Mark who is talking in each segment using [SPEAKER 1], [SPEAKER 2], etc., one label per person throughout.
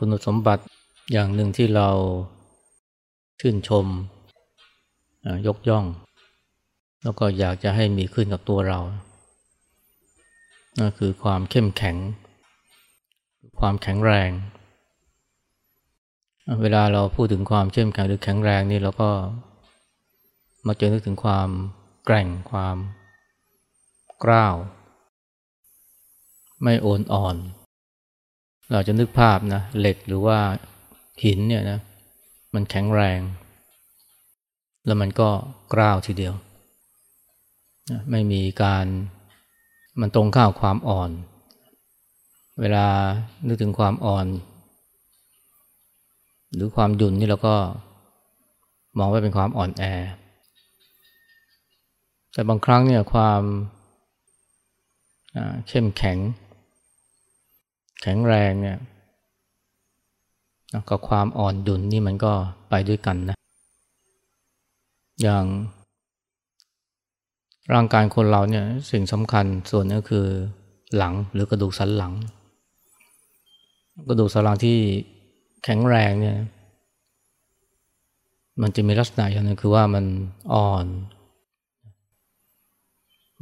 [SPEAKER 1] คุณสมบัติอย่างหนึ่งที่เราชื่นชม ยกย่อง แล้วก็อยากจะให้มีขึ้นกับตัวเรานั่นคือความเข้มแข็ง ความแข็งแรง เวลาเราพูดถึงความเข้มแข็งหรือแข็งแรงนี่เราก็มาเจอนึกถึงความแกร่งความกล้าว ไม่โอนอ่อน เราจะนึกภาพนะเหล็กหรือว่าหินเนี่ยนะมันแข็งแรง แล้วมันก็กล้าวทีเดียวไม่มีการมันตรงข้าวความอ่อน เวลานึกถึงความอ่อน หรือความหยุ่นนี่เราก็มองว่าเป็นความอ่อนแอ แต่บางครั้งเนี่ยความเข้มแข็ง แข็งแรงเนี่ยกับความอ่อนหยุ่นนี่มันก็ไปด้วยกันนะ อย่าง ร่างกายคนเราเนี่ยสิ่งสำคัญส่วนนี้คือหลังหรือกระดูกสันหลัง กระดูกสันหลังที่แข็งแรงเนี่ย มันจะมีลักษณะอย่างนึงคือว่ามันอ่อน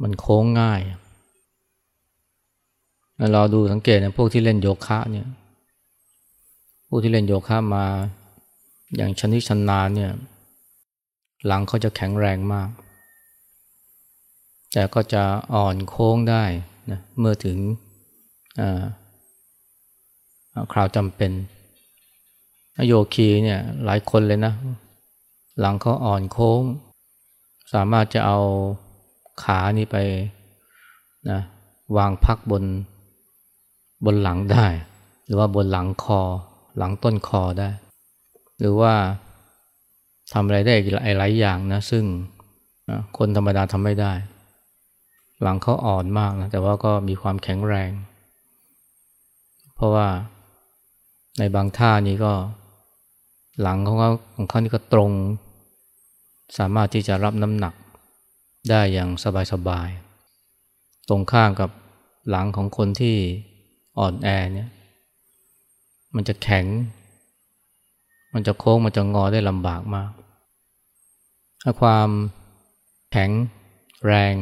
[SPEAKER 1] มันโค้งง่าย เราดูสังเกตนะพวกที่เล่นโยคะเนี่ยพวกที่เล่นโยคะมาอย่างชนิดชนานเนี่ยหลังเขาจะแข็งแรงมาก แต่ก็จะอ่อนโค้งได้นะเมื่อถึงคราวจำเป็นโยคีเนี่ยหลายคนเลยนะ หลังเขาอ่อนโค้ง สามารถจะเอาขานี่ไปนะวางพักบน บนหลังได้ หรือว่าบนหลังคอ หลังต้นคอได้ หรือว่าทำอะไรได้อีกหลายอย่างนะ ซึ่งคนธรรมดาทำไม่ได้ หลังเขาอ่อนมากนะแต่ว่าก็มีความแข็งแรง เพราะว่าในบางท่านี้ก็หลังของเขาของเขานี่ก็ตรง สามารถที่จะรับน้ำหนักได้อย่างสบายๆ ตรงข้ามกับหลังของคนที่ อ่อนแอเนี่ยมันจะแข็ง มันจะโค้งมันจะงอได้ลำบากมากถ้าความแข็งแรง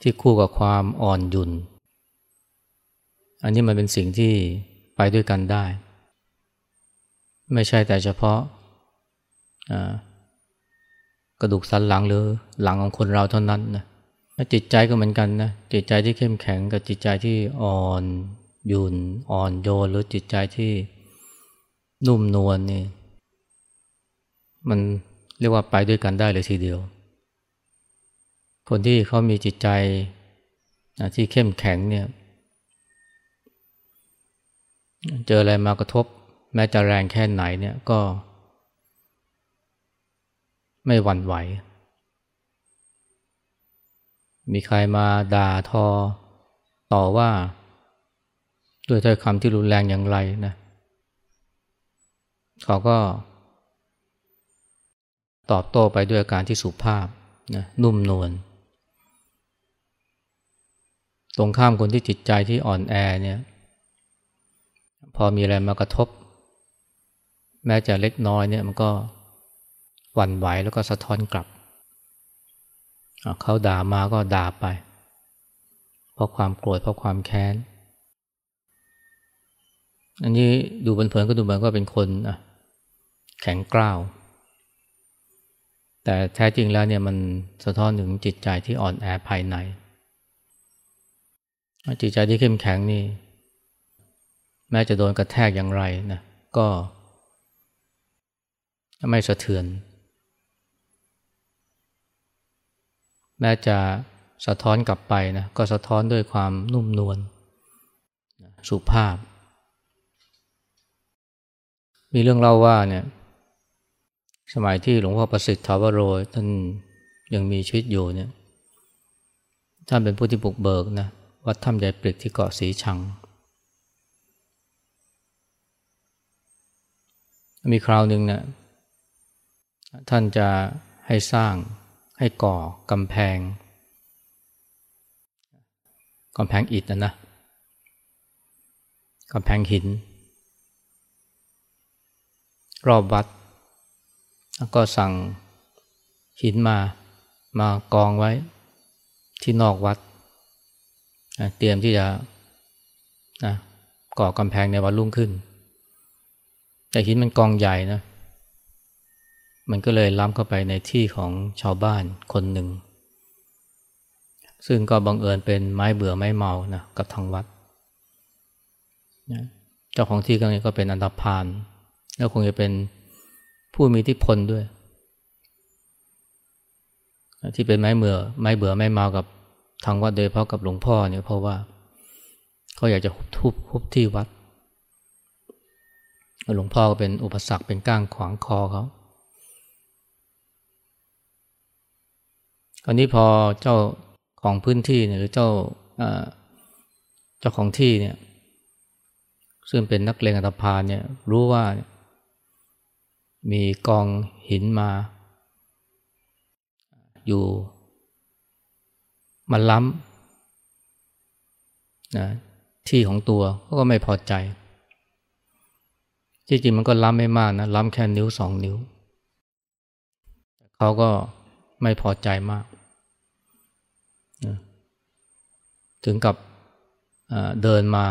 [SPEAKER 1] ที่คู่กับความอ่อนหยุ่น อันนี้มันเป็นสิ่งที่ไปด้วยกันได้ ไม่ใช่แต่เฉพาะกระดูกสันหลังหรือหลังของคนเราเท่านั้นนะ จิตใจก็เหมือนกันนะจิตใจที่เข้มแข็งกับจิตใจที่อ่อนหยุ่นอ่อนโยนหรือจิตใจที่นุ่มนวลนี่ มันเรียกว่าไปด้วยกันได้เลยทีเดียว คนที่เขามีจิตใจที่เข้มแข็งเนี่ย เจออะไรมากระทบ แม้จะแรงแค่ไหนเนี่ยก็ ไม่หวั่นไหว มีใครมาด่าทอต่อว่า ด้วยถ้อยคำที่รุนแรงอย่างไรนะ เขาก็ ตอบโต้ไปด้วยอาการที่สุภาพนะนุ่มนวลตรงข้ามคนที่จิตใจที่อ่อนแอเนี่ย พอมีอะไรมากระทบ แม้จะเล็กน้อยเนี่ยมันก็หวั่นไหวแล้วก็สะท้อนกลับ เขาด่ามาก็ด่าไป เพราะความโกรธเพราะความแค้น อันนี้ดูเผินๆก็ดูเหมือนก็เป็นคนแข็งกร้าว แต่แท้จริงแล้วเนี่ยมันสะท้อนถึงจิตใจที่อ่อนแอภายใน จิตใจที่เข้มแข็งนี่ แม้จะโดนกระแทกอย่างไรนะก็ไม่สะเทือน แม้จะสะท้อนกลับไปนะก็สะท้อนด้วยความนุ่มนวลสุภาพ มีเรื่องเล่าว่าเนี่ยสมัยที่หลวงพ่อประสิทธิ์ทาวโรท่านยังมีชีวิตอยู่เนี่ยท่านเป็นผู้ที่บุกเบิกนะวัดถ้ำใหญ่ปลิกที่เกาะสีชัง มีคราวหนึ่งเนะี่ยท่านจะให้สร้าง ให้ก่อกำแพงกำแพงอิฐนะนะกำแพงหิน รอบวัด แล้วก็สั่งหินมามากองไว้ที่นอกวัด เตรียมที่จะนะก่อกำแพงในวันรุ่งขึ้น แต่หินมันกองใหญ่นะ มันก็เลยล้ำเข้าไปในที่ของชาวบ้านคนหนึ่ง ซึ่งก็บังเอิญเป็นไม้เบื่อไม้เมานะกับทางวัดเจ้าของที่ก็ก็เป็นอันธพาลแล้วคงจะเป็นผู้มีอิทธิพลด้วย ที่เป็นไม้เบื่อไม้เบื่อไม้เมากับทางวัดโดยเพราะกับหลวงพ่อเนี่ยเพราะว่าเขาอยากจะทุบทุบทุบที่วัดหลวงพ่อก็เป็นอุปสรรคเป็นก้างขวางคอเขา อันนี้พอเจ้าของพื้นที่เนี่ยหรือเจ้าเจ้าของที่เนี่ย ซึ่งเป็นนักเลงอัตภานเนี่ย รู้ว่ามีกองหินมา อยู่มันล้ำนะที่ของตัวเขาก็ไม่พอใจ ที่จริงมันก็ล้ำไม่มากนะล้ำแค่นิ้วสองนิ้ว เขาก็ไม่พอใจมาก ถึงกับเดินมา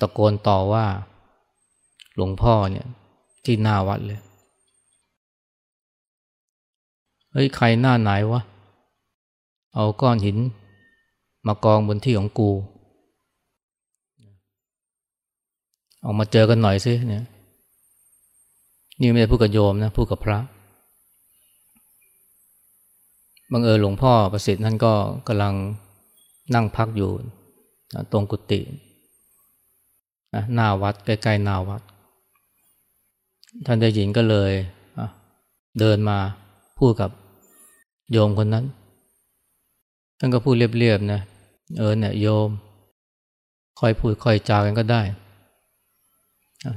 [SPEAKER 1] ตะโกนต่อว่า หลวงพ่อเนี่ยที่หน้าวัดเลย เฮ้ยใครหน้าไหนวะ เอาก้อนหิน มากองบนที่ของกู ออกมาเจอกันหน่อยสิเนี่ย นี่ไม่ได้พูดกับโยมนะพูดกับพระบังเอิญหลวงพ่อประสิทธิ์นั่นก็กำลัง นั่งพักอยู่ตรงกุฏิหน้าวัดใกล้ๆหน้าวัด ท่านได้หยินก็เลยเดินมาพูดกับโยมคนนั้น ท่านก็พูดเรียบๆนะเออเนี่ยโยม ค่อยพูดค่อยจากันก็ได้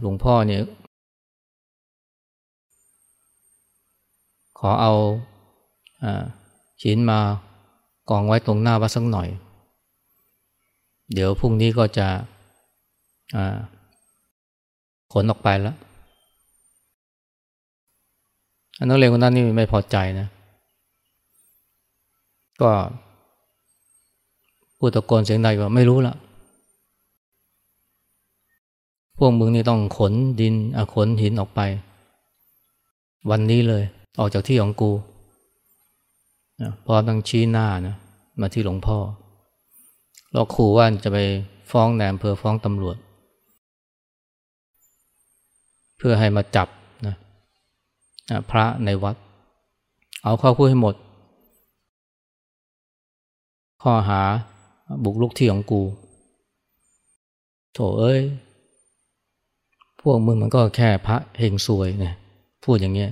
[SPEAKER 1] หลวงพ่อเนี่ยขอเอาหินมากองไว้ตรงหน้าวัดสักหน่อย เดี๋ยวพรุ่งนี้ก็จะขนออกไปแล้วนักเรียนคนนั้นนี่ไม่พอใจนะ ก็พูดตะโกนเสียงดังว่าไม่รู้ละพวกมึงนี่ต้องขนดินขนหินออกไป วันนี้เลย ออกจากที่ของกูพร้อมตั้งชี้หน้านะมาที่หลวงพ่อ เราขู่ว่าจะไปฟ้องแนมเพอฟ้องตำรวจ เพื่อให้มาจับนะพระในวัด เอาข้าพูดให้หมด ข้อหาบุกลุกที่ของกูโถเอ้ย พวกมึงมันก็แค่พระเฮงซวยเนี่ยพูดอย่างเงี้ย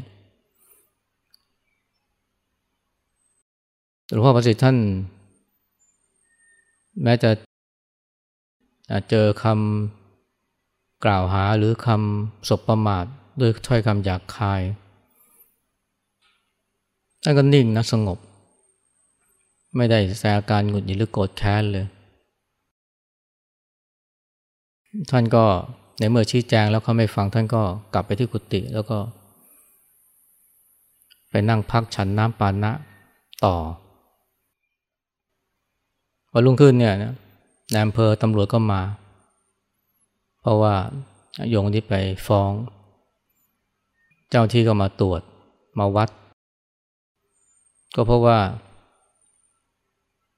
[SPEAKER 1] หลวงพ่อประสิทธิ์ท่าน แม้จะเจอคำกล่าวหาหรือคำสบประมาทด้วยถ้อยคำหยาบคายท่านก็นิ่งนะสงบ ไม่ได้แสดงอาการหงุดหงิดหรือโกรธแค้นเลย ท่านก็ในเมื่อชี้แจงแล้วเขาไม่ฟังท่านก็กลับไปที่กุฏิแล้วก็ ไปนั่งพักฉันน้ำปานะต่อ พอรุ่งขึ้นเนี่ยนะนายอำเภอตำรวจก็มา เพราะว่าโยงที่ไปฟ้อง เจ้าที่ก็มาตรวจมาวัด ก็เพราะว่า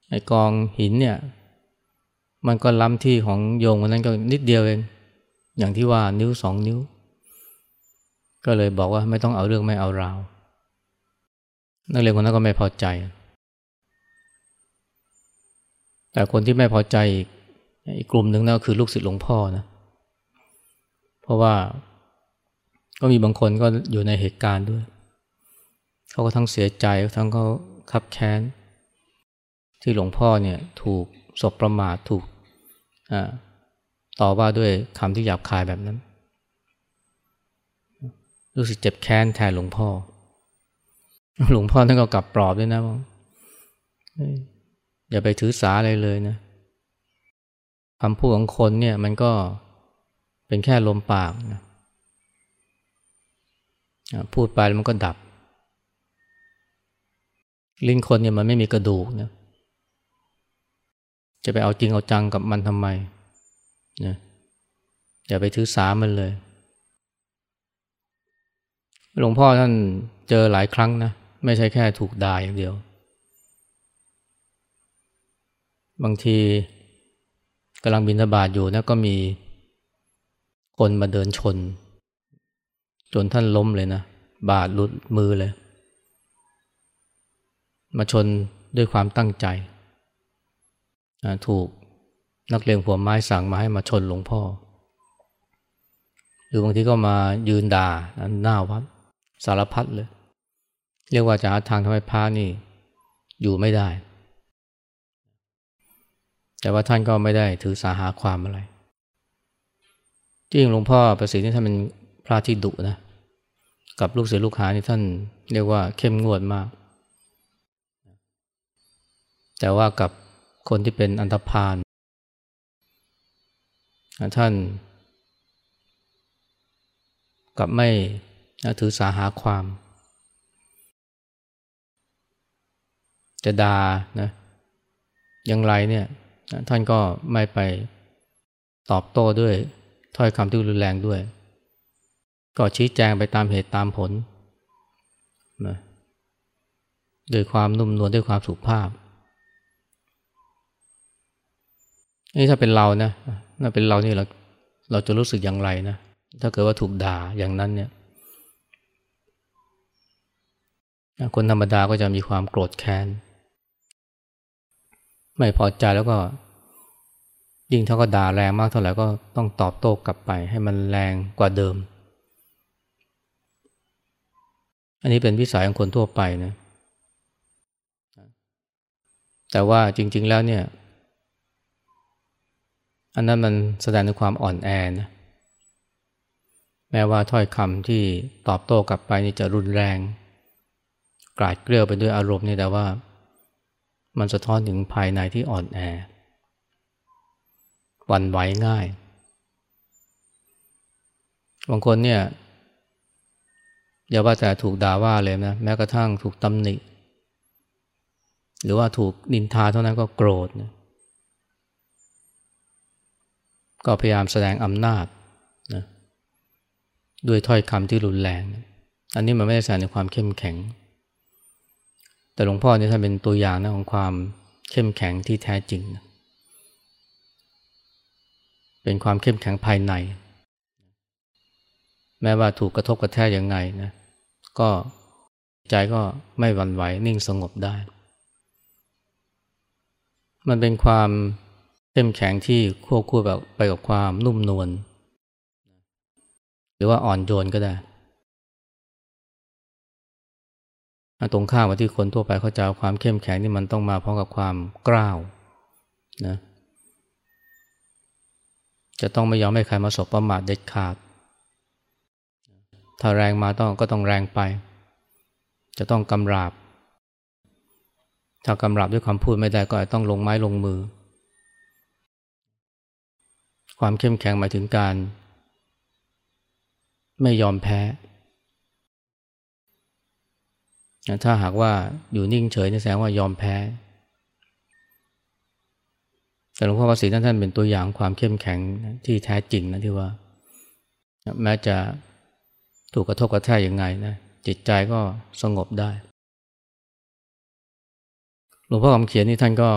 [SPEAKER 1] ไอ้กองหินเนี่ย มันก็ล้ำที่ของโยงวันนั้นก็นิดเดียวเอง อย่างที่ว่านิ้วสองนิ้ว ก็เลยบอกว่าไม่ต้องเอาเรื่องไม่เอาราว นักเรียนคนนั้นก็ไม่พอใจ แต่คนที่ไม่พอใจอีกกลุ่มหนึ่งนั่นก็คือลูกศิษย์หลวงพ่อนะ เพราะว่าก็มีบางคนก็อยู่ในเหตุการณ์ด้วย เขาก็ทั้งเสียใจทั้งเขาขับแค้น ที่หลวงพ่อเนี่ยถูกศพประมาทถูกต่อว่าด้วยคำที่หยาบคายแบบนั้น รู้สึกเจ็บแค้นแทนหลวงพ่อ หลวงพ่อท่านก็กลับปลอบด้วยนะว่า อย่าไปถือสาอะไรเลยนะคำพูดของคนเนี่ยมันก็เป็นแค่ลมปากนะพูดไปแล้วมันก็ดับ ลิ้นคนเนี่ยมันไม่มีกระดูกนะจะไปเอาจริงเอาจังกับมันทำไมนะอย่าไปถือสามันเลย หลวงพ่อท่านเจอหลายครั้งนะ ไม่ใช่แค่ถูกด่าอย่างเดียว บางทีกำลังบินทบาทอยู่นะก็มีคนมาเดินชน จนท่านล้มเลยนะ บาดหลุดมือเลย มาชนด้วยความตั้งใจ ถูกนักเลงหัวไม้สั่งมาให้มาชนหลวงพ่อ หรือบางทีก็มายืนด่าหน้าวัดสารพัดเลย เรียกว่าจะหาทางทำให้พระนี่อยู่ไม่ได้ แต่ว่าท่านก็ไม่ได้ถือสาหาความอะไรจริงหลวงพ่อประสิทธิ์นี่ท่านเป็นพระที่ดุนะ กับลูกศิษย์ลูกหานี่ท่านเรียกว่าเข้มงวดมาก แต่ว่ากับคนที่เป็นอันธพาลท่านกับไม่ถือสาหาความ จะด่านะอย่างไรเนี่ย ท่านก็ไม่ไปตอบโต้ด้วยถ้อยคำที่รุนแรงด้วย ก็ชี้แจงไปตามเหตุตามผลนะด้วยความนุ่มนวลด้วยความสุภาพนี่ถ้าเป็นเรานะถ้าเป็นเรานี่เราเราจะรู้สึกอย่างไรนะถ้าเกิดว่าถูกด่าอย่างนั้นเนี่ย คนธรรมดาก็จะมีความโกรธแค้น ไม่พอใจแล้วก็ ยิ่งถ้าก็ด่าแรงมากเท่าไหร่ก็ต้องตอบโต้กลับไปให้มันแรงกว่าเดิม อันนี้เป็นวิสัยของคนทั่วไปนะแต่ว่าจริง ๆ แล้วเนี่ย อันนั้นมันแสดงถึงความอ่อนแอนะแม้ว่าถ้อยคำที่ตอบโต้กลับไปนี่จะรุนแรง กราดเกลียวไปด้วยอารมณ์นี่แต่ว่า มันสะท้อนถึงภายในที่อ่อนแอวันไหวง่าย บางคนเนี่ยอย่าว่าแต่ถูกด่าว่าเลยนะแม้กระทั่งถูกตำหนิ หรือว่าถูกนินทาเท่านั้นก็โกรธนะก็พยายามแสดงอำนาจนะด้วยถ้อยคำที่รุนแรง อันนี้มันไม่ได้แสดงในความเข้มแข็ง แต่หลวงพ่อเนี่ยท่านเป็นตัวอย่างนะของความเข้มแข็งที่แท้จริงนะเป็นความเข้มแข็งภายใน แม้ว่าถูกกระทบกระแทกยังไงนะก็ใจก็ไม่หวั่นไหวนิ่งสงบได้ มันเป็นความเข้มแข็งที่ควบคู่แบบไปกับความนุ่มนวลหรือว่าอ่อนโยนก็ได้ ตรงข้ามกับที่คนทั่วไปเขาจะความเข้มแข็งนี่มันต้องมาพร้อมกับความกล้าวนะจะต้องไม่ยอมให้ใครมาสบประมาทเด็ดขาด ถ้าแรงมาต้องก็ต้องแรงไป จะต้องกำราบ ถ้ากำราบด้วยคำพูดไม่ได้ก็อาจต้องลงไม้ลงมือ ความเข้มแข็งหมายถึงการ ไม่ยอมแพ้ ถ้าหากว่าอยู่นิ่งเฉยนี่แสดงว่ายอมแพ้ แต่หลวงพ่อประสิทธิ์ท่านเป็นตัวอย่างความเข้มแข็งที่แท้จริงนะที่ว่า แม้จะถูกกระทบกระแทกยังไงนะจิตใจก็สงบได้หลวงพ่อคำเขียนนี่ท่านก็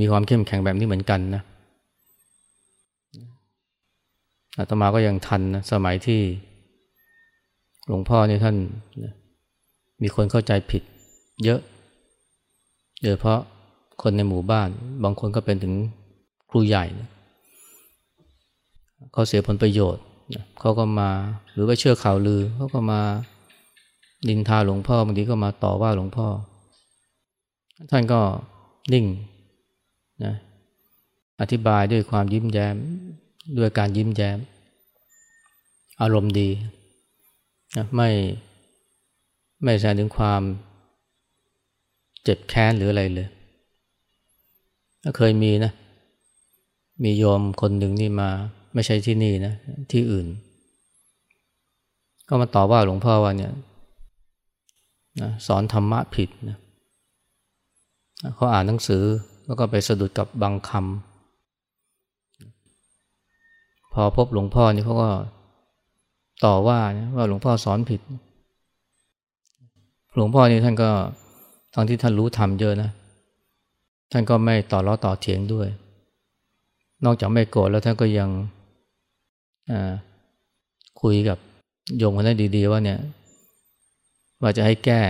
[SPEAKER 1] มีความเข้มแข็งแบบนี้เหมือนกันนะอาตมาก็ยังทันนะสมัยที่หลวงพ่อเนี่ยท่าน มีคนเข้าใจผิด เยอะ โดยเพราะคนในหมู่บ้าน บางคนก็เป็นถึงครูใหญ่ เขาเสียผลประโยชน์ เขาก็มาหรือว่าเชื่อข่าวลือ เขาก็มาดินทาหลวงพ่อบางทีก็มาต่อว่าหลวงพ่อ ท่านก็นิ่งนะอธิบายด้วยความยิ้มแย้ม ด้วยการยิ้มแย้ม อารมณ์ดีนะไม่ ไม่แสดงถึงความเจ็บแค้นหรืออะไรเลยเคยมีนะ มีโยมคนหนึ่งนี่มา ไม่ใช่ที่นี่นะ ที่อื่น ก็มาต่อว่าหลวงพ่อว่าเนี่ยนะสอนธรรมะผิดนะเขาอ่านหนังสือแล้วก็ไปสะดุดกับบางคำพอพบหลวงพ่อนี่เขาก็ต่อว่าว่าหลวงพ่อสอนผิด หลวงพ่อนี่ท่านก็ทั้งที่ท่านรู้ธรรมเยอะนะ ท่านก็ไม่ต่อล้อต่อเถียงด้วย นอกจากไม่โกรธแล้วท่านก็ยังคุยกับโยมคนนั้นดี ๆ ว่าเนี่ย ว่าจะให้แก้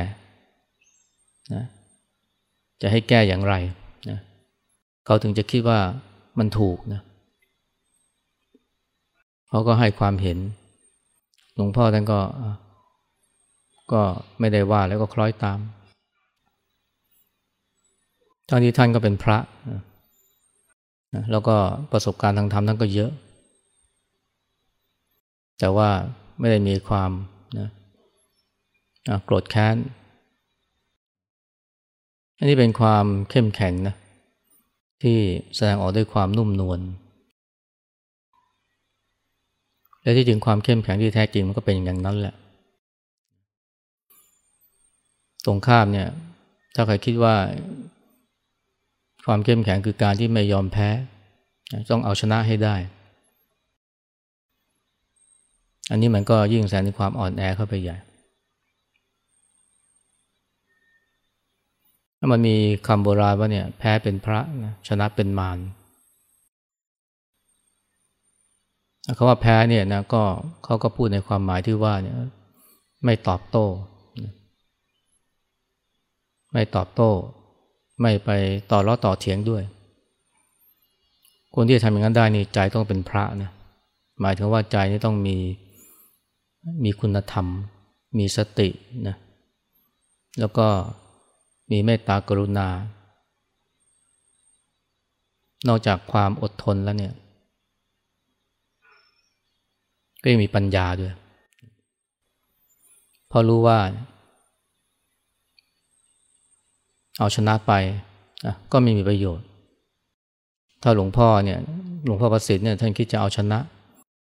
[SPEAKER 1] นะจะให้แก้อย่างไรนะเขาถึงจะคิดว่ามันถูกนะเขาก็ให้ความเห็น หลวงพ่อท่านก็ ก็ไม่ได้ว่าแล้วก็คล้อยตามทั้งที่ท่านก็เป็นพระ แล้วก็ประสบการณ์ทางธรรมท่านก็เยอะ แต่ว่าไม่ได้มีความนะโกรธแค้น อันนี้เป็นความเข้มแข็งนะที่แสดงออกด้วยความนุ่มนวล และที่จริงความเข้มแข็งที่แท้จริงมันก็เป็นอย่างนั้นแหละ ตรงข้ามเนี่ย ถ้าใครคิดว่า ความเข้มแข็งคือการที่ไม่ยอมแพ้ ต้องเอาชนะให้ได้ อันนี้มันก็ยิ่งแสดงความอ่อนแอเข้าไปใหญ่มันมีคำโบราณว่าเนี่ย แพ้เป็นพระนะชนะเป็นมารคำว่าแพ้เนี่ยนะก็เขาก็พูดในความหมายที่ว่าเนี่ย ไม่ตอบโต้ ไม่ตอบโต้ ไม่ไปต่อล้อต่อเถียงด้วย คนที่จะทำอย่างนั้นได้นี่ใจต้องเป็นพระนะหมายถึงว่าใจนี่ต้องมีมีคุณธรรม มีสตินะแล้วก็มีเมตตากรุณา นอกจากความอดทนแล้วเนี่ย ก็ยังมีปัญญาด้วย เพอรู้ว่า เอาชนะไปก็ไม่มีประโยชน์ ถ้าหลวงพ่อเนี่ยหลวงพ่อประสิทธิ์เนี่ยท่านคิดจะเอาชนะ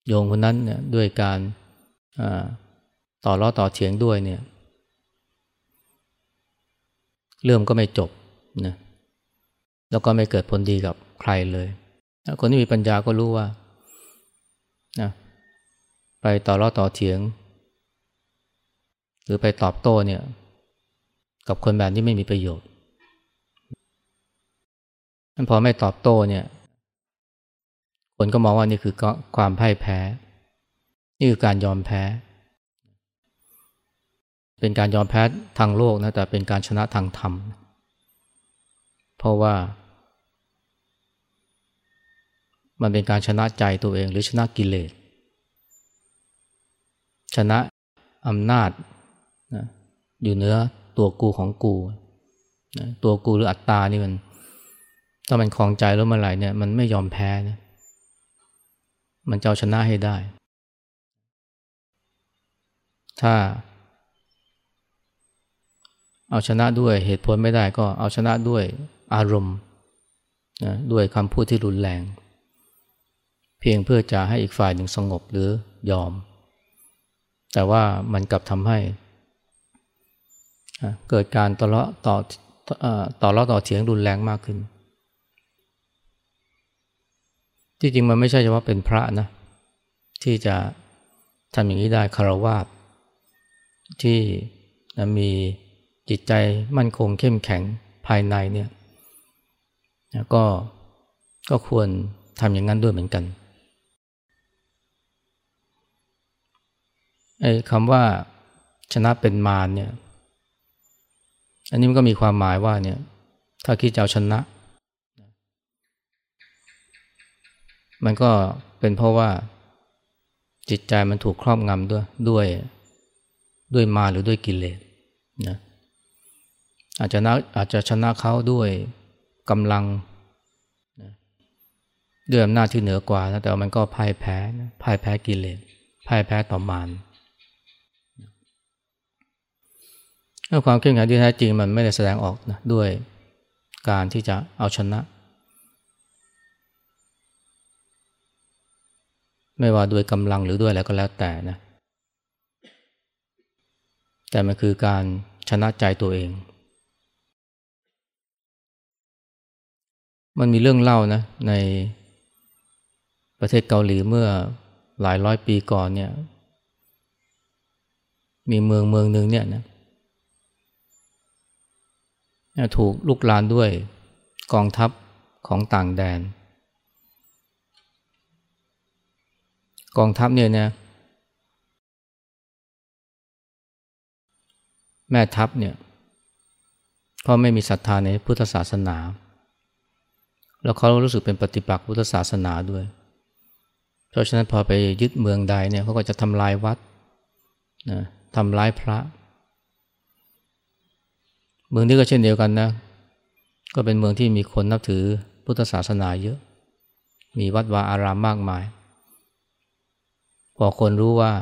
[SPEAKER 1] โยงคนนั้นเนี่ยด้วยการต่อล้อต่อเถียงด้วยเนี่ยเรื่องก็ไม่จบนะแล้วก็ไม่เกิดผลดีกับใครเลย คนที่มีปัญญาก็รู้ว่านะไปต่อรอต่อเถียง หรือไปตอบโต้เนี่ย กับคนแบบที่ไม่มีประโยชน์ พอไม่ตอบโต้เนี่ย คนก็มองว่านี่คือความพ่ายแพ้ นี่คือการยอมแพ้ เป็นการยอมแพ้ทางโลกนะแต่เป็นการชนะทางธรรม เพราะว่า มันเป็นการชนะใจตัวเองหรือชนะกิเลส ชนะอำนาจนะอยู่เนื้อตัวกูของกูนะตัวกูหรืออัตตานี่มัน ถ้ามันคลองใจแล้วเมื่อไหร่เนี่ยมันไม่ยอมแพ้นะมันจะเอาชนะให้ได้ ถ้า เอาชนะด้วยเหตุผลไม่ได้ก็เอาชนะด้วยอารมณ์นะด้วยคำพูดที่รุนแรง เพียงเพื่อจะให้อีกฝ่ายหนึ่งสงบหรือยอม แต่ว่ามันกลับทำให้ เกิดการต่อเลาะต่อต่อเลาะต่อเถียงรุนแรงมากขึ้น ที่จริงมันไม่ใช่เฉพาะเป็นพระนะ ที่จะทำอย่างนี้ได้คารวาสที่มีจิตใจมั่นคงเข้มแข็งภายในเนี่ยก็ก็ควรทำอย่างนั้นด้วยเหมือนกันไอ้คำว่าชนะเป็นมารเนี่ย อันนี้มันก็มีความหมายว่าเนี่ย ถ้าคิดจะเอาชนะ มันก็เป็นเพราะว่าจิตใจมันถูกครอบงำด้วยด้วยด้วยมาหรือด้วยกิเลสนะอาจจะนะอาจจะชนะเขาด้วยกำลังด้วยอำนาจที่เหนือกว่านะแต่มันก็พ่ายแพ้พ่ายแพ้กิเลสพ่ายแพ้ต่อมารความเข้มแข็งที่แท้จริงมันไม่ได้แสดงออกนะด้วยการที่จะเอาชนะ ไม่ว่าด้วยกำลังหรือด้วยอะไรก็แล้วแต่นะ แต่มันคือการชนะใจตัวเอง มันมีเรื่องเล่านะในประเทศเกาหลีเมื่อหลายร้อยปีก่อนเนี่ย มีเมืองเมืองหนึ่งเนี่ยนะถูกลุกลานด้วยกองทัพของต่างแดน กองทัพเนี่ยนะแม่ทัพเนี่ยเพราะไม่มีศรัทธาในพุทธศาสนา แล้วเขารู้สึกเป็นปฏิปักษ์พุทธศาสนาด้วย เพราะฉะนั้นพอไปยึดเมืองใดเนี่ยเขาก็จะทำลายวัดนะทำร้ายพระ เมืองนี้ก็เช่นเดียวกันนะ ก็เป็นเมืองที่มีคนนับถือพุทธศาสนาเยอะ มีวัดวาอารามมากมาย พอคนรู้ว่า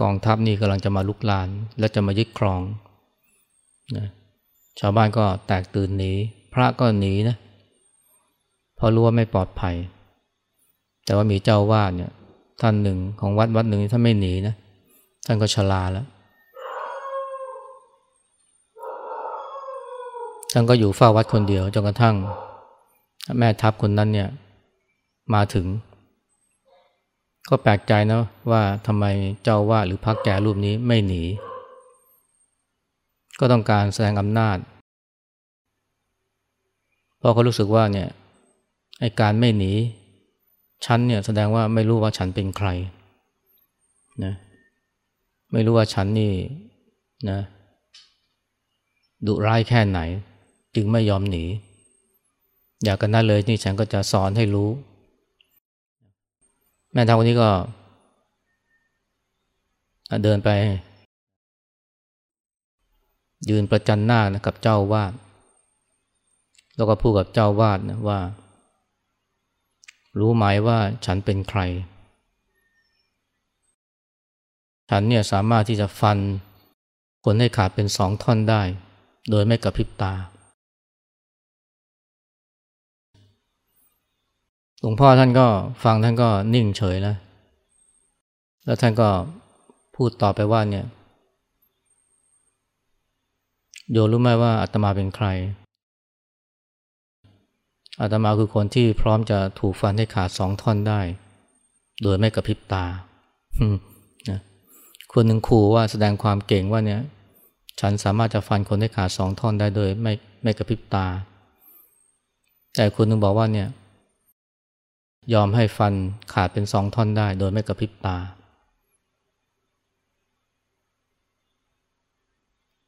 [SPEAKER 1] กองทัพนี่กำลังจะมาลุกลาน และจะมายึดครองนะชาวบ้านก็แตกตื่นหนี พระก็หนีนะเพราะรู้ว่าไม่ปลอดภัย แต่ว่ามีเจ้าวาดเนี่ย ท่านหนึ่งของวัดวัดหนึ่งท่านไม่หนีนะ ท่านก็ชราแล้ว ท่านก็อยู่เฝ้าวัดคนเดียวจนกระทั่ง แม่ทัพคนนั้นเนี่ย มาถึง ก็แปลกใจนะว่าทำไมเจ้าว่าหรือพักแก่รูปนี้ไม่หนี ก็ต้องการแสดงอำนาจ เพราะเขารู้สึกว่าเนี่ยไอการไม่หนีฉันเนี่ยแสดงว่าไม่รู้ว่าฉันเป็นใครนะไม่รู้ว่าฉันนี่นะดุร้ายแค่ไหน จึงไม่ยอมหนี อยากกันนั่นเลยนี่ฉันก็จะสอนให้รู้ แม่ทาคนนี้ก็เดินไป ยืนประจันหน้านะกับเจ้าวาด แล้วก็พูดกับเจ้าวาดนะว่า รู้ไหมว่าฉันเป็นใคร ฉันเนี่ยสามารถที่จะฟันคนให้ขาดเป็นสองท่อนได้ โดยไม่กระพริบตา ห ลวงพ่อท่านก็ฟังท่านก็นิ่งเฉยแล้ว แล้วท่านก็พูดต่อไปว่าเนี่ย โยรู้ไหมว่าอาตมาเป็นใคร อาตมาคือคนที่พร้อมจะถูกฟันให้ขาดสองท่อนได้ โดยไม่กระพริบตานะคนหนึ่งขู่ว่าแสดงความเก่งว่าเนี่ย ฉันสามารถจะฟันคนให้ขาดสองท่อนได้โดยไม่ไม่กระพริบตา แต่คนหนึ่งบอกว่าเนี่ย ยอมให้ฟันขาดเป็นสองท่อนได้โดยไม่กระพริบตา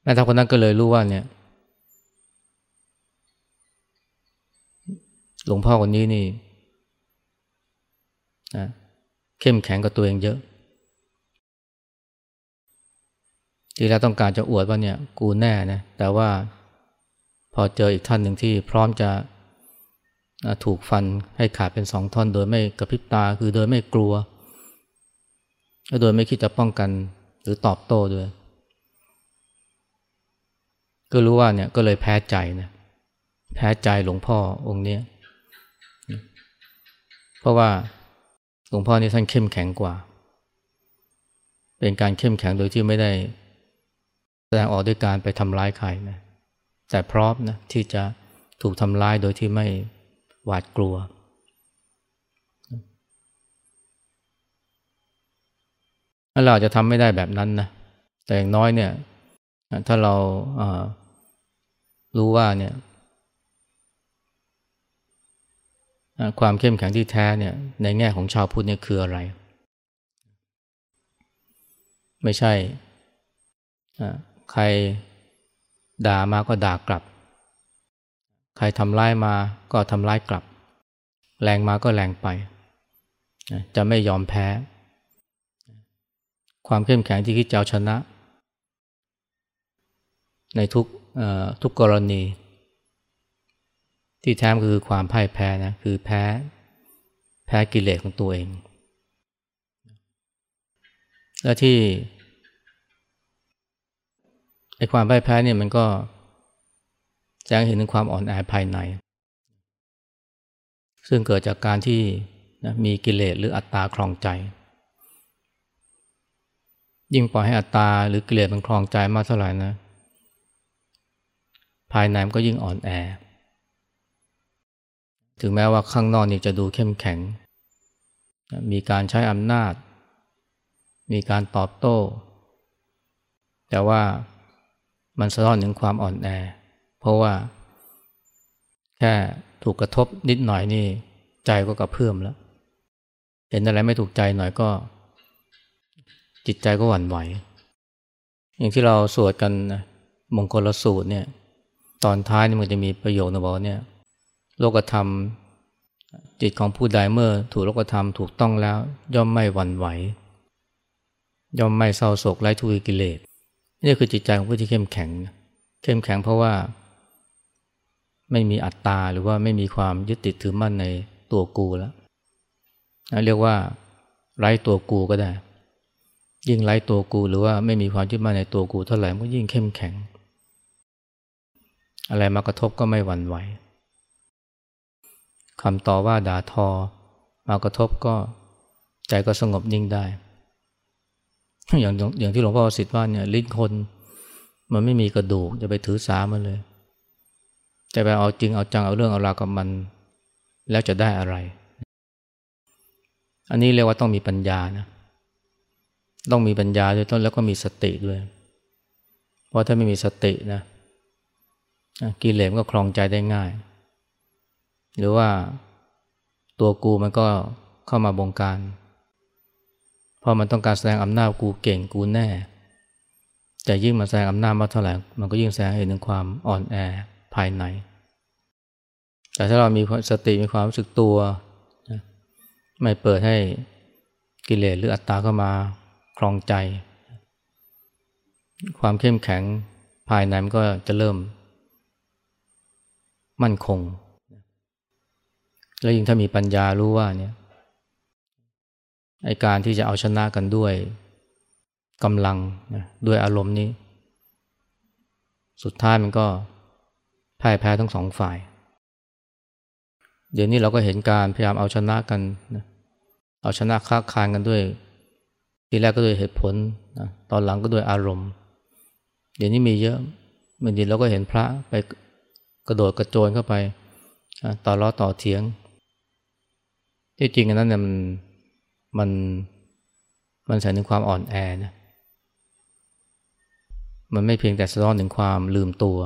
[SPEAKER 1] แม่ทัพคนนั้นก็เลยรู้ว่าเนี่ย หลวงพ่อคนนี้นี่นะเข้มแข็งกับตัวเองเยอะ ทีแรกต้องการจะอวดว่าเนี่ย กูแน่นะ แต่ว่าพอเจออีกท่านหนึ่งที่พร้อมจะ ถูกฟันให้ขาดเป็นสองท่อน โดยไม่กระพริบตาคือโดยไม่กลัวและโดยไม่คิดจะป้องกันหรือตอบโต้ด้วย ก็รู้ว่าเนี่ยก็เลยแพ้ใจนะแพ้ใจหลวงพ่อองค์เนี้ยเพราะว่าหลวงพ่อนี่ท่านเข้มแข็งกว่า เป็นการเข้มแข็งโดยที่ไม่ได้ แสดงออกด้วยการไปทำร้ายใครนะแต่พร้อมนะที่จะถูกทำร้ายโดยที่ไม่ หวาดกลัว เราจะทำไม่ได้แบบนั้นนะ แต่อย่างน้อยเนี่ย ถ้าเรารู้ว่าเนี่ยความเข้มแข็งที่แท้เนี่ย ในแง่ของชาวพุทธเนี่ยคืออะไร ไม่ใช่ใครด่ามาก็ด่ากลับ ใครทำร้ายมาก็ทำร้ายกลับ แรงมาก็แรงไป จะไม่ยอมแพ้ ความเข้มแข็งที่คิดจะเอาชนะ ในทุกทุกกรณี ที่แท้คือความพ่ายแพ้นะคือแพ้ แพ้กิเลสของตัวเอง และที่ไอความพ่ายแพ้เนี่ยมันก็ แสดงเห็นถึงความอ่อนแอภายใน ซึ่งเกิดจากการที่นะมีกิเลสหรืออัตตาคลองใจ ยิ่งปล่อยให้อัตตาหรือกิเลสมันคลองใจมากเท่าไหร่นะ ภายในมันก็ยิ่งอ่อนแอ ถึงแม้ว่าข้างนอกนี่จะดูเข้มแข็ง มีการใช้อำนาจ มีการตอบโต้ แต่ว่ามันสะท้อนถึงความอ่อนแอ เพราะว่า แค่ถูกกระทบนิดหน่อยนี่ ใจก็กระเพื่อมแล้ว เห็นอะไรไม่ถูกใจหน่อยก็ จิตใจก็หวั่นไหว อย่างที่เราสวดกันมงคลสูตรเนี่ย ตอนท้ายนี่มันจะมีประโยคนะบอกเนี่ย โลกธรรม จิตของผู้ใดเมื่อ ถูกโลกธรรมถูกต้องแล้ว ย่อมไม่หวั่นไหว ย่อมไม่เศร้าโศกไร้ทุกข์กิเลสนี่คือจิตใจของผู้ที่เข้มแข็ง เข้มแข็งเพราะว่า ไม่มีอัตตาหรือว่าไม่มีความยึดติดถือมั่นในตัวกูแล้วเรียกว่าไร้ตัวกูก็ได้ ยิ่งไร้ตัวกูหรือว่าไม่มีความยึดมั่นในตัวกูเท่าไหร่มันก็ยิ่งเข้มแข็ง อะไรมากระทบก็ไม่หวั่นไหวคำต่อว่าด่าทอ มากระทบก็ใจก็สงบนิ่งได้ อย่างอย่างที่หลวงพ่อสิทธิ์ว่าเนี่ยลิ้นคน มันไม่มีกระดูกจะไปถือสามันเลย จะไปเอาจริงเอาจังเอาเรื่องเอาราวกับมัน แล้วจะได้อะไร อันนี้เรียกว่าต้องมีปัญญานะ ต้องมีปัญญาด้วยต้นแล้วก็มีสติด้วย เพราะถ้าไม่มีสตินะกิเลสก็คลองใจได้ง่าย หรือว่าตัวกูมันก็เข้ามาบงการ เพอมันต้องการแสดงอำนาจกูเก่งกูแน่แต่ยิ่งมาแสดงอำนาจมากเท่าไหร่ มันก็ยิ่งแสดงให้เห็นความอ่อนแอ ภายใน แต่ถ้าเรามีสติมีความรู้สึกตัว ไม่เปิดให้กิเลสหรืออัตตาเข้ามาคลองใจ ความเข้มแข็งภายในมันก็จะเริ่ม มั่นคง แล้วยิ่งถ้ามีปัญญารู้ว่าเนี่ยไอการที่จะเอาชนะกันด้วยกำลังด้วยอารมณ์นี้ สุดท้ายมันก็ พ่ายแพ้ทั้งสองฝ่าย เดี๋ยวนี้เราก็เห็นการพยายามเอาชนะกันนะเอาชนะค้าคานกันด้วย ทีแรกก็ด้วยเหตุผลนะตอนหลังก็ด้วยอารมณ์ เดี๋ยวนี้มีเยอะเมื่อดีเราก็เห็นพระไปกระโดดกระโจนเข้าไปต่อล้อต่อเถียง ที่จริงอันนั้นเนี่ยมันมันมันแสดงถึงความอ่อนแอนะมันไม่เพียงแต่สะท้อนถึงความลืมตัว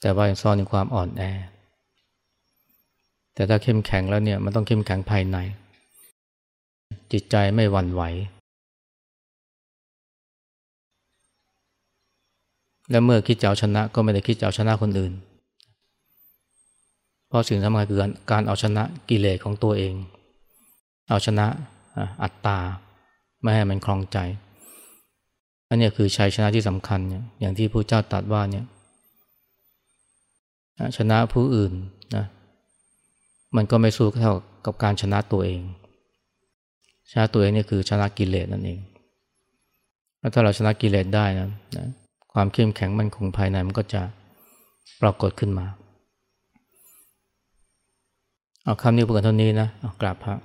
[SPEAKER 1] แต่ว่ายังซ่อนในความอ่อนแอ แต่ถ้าเข้มแข็งแล้วเนี่ยมันต้องเข้มแข็งภายใน จิตใจไม่หวั่นไหว และเมื่อคิดจะเอาชนะก็ไม่ได้คิดจะเอาชนะคนอื่น เพราะสิ่งสำคัญคือการเอาชนะกิเลสของตัวเอง เอาชนะอัตตาไม่ให้มันคลองใจอันนี้คือชัยชนะที่สำคัญ อย่างที่พระเจ้าตรัสว่าเนี่ย ชนะผู้อื่นนะมันก็ไม่สู้เท่ากับการชนะตัวเอง ชนะตัวเองนี่คือชนะกิเลสนั่นเองแล้วถ้าเราชนะกิเลสได้นะนะความเข้มแข็งมันคงภายในมันก็จะปรากฏขึ้นมา เอาคำนี้พูดกันเท่านี้นะ เอากราบพระ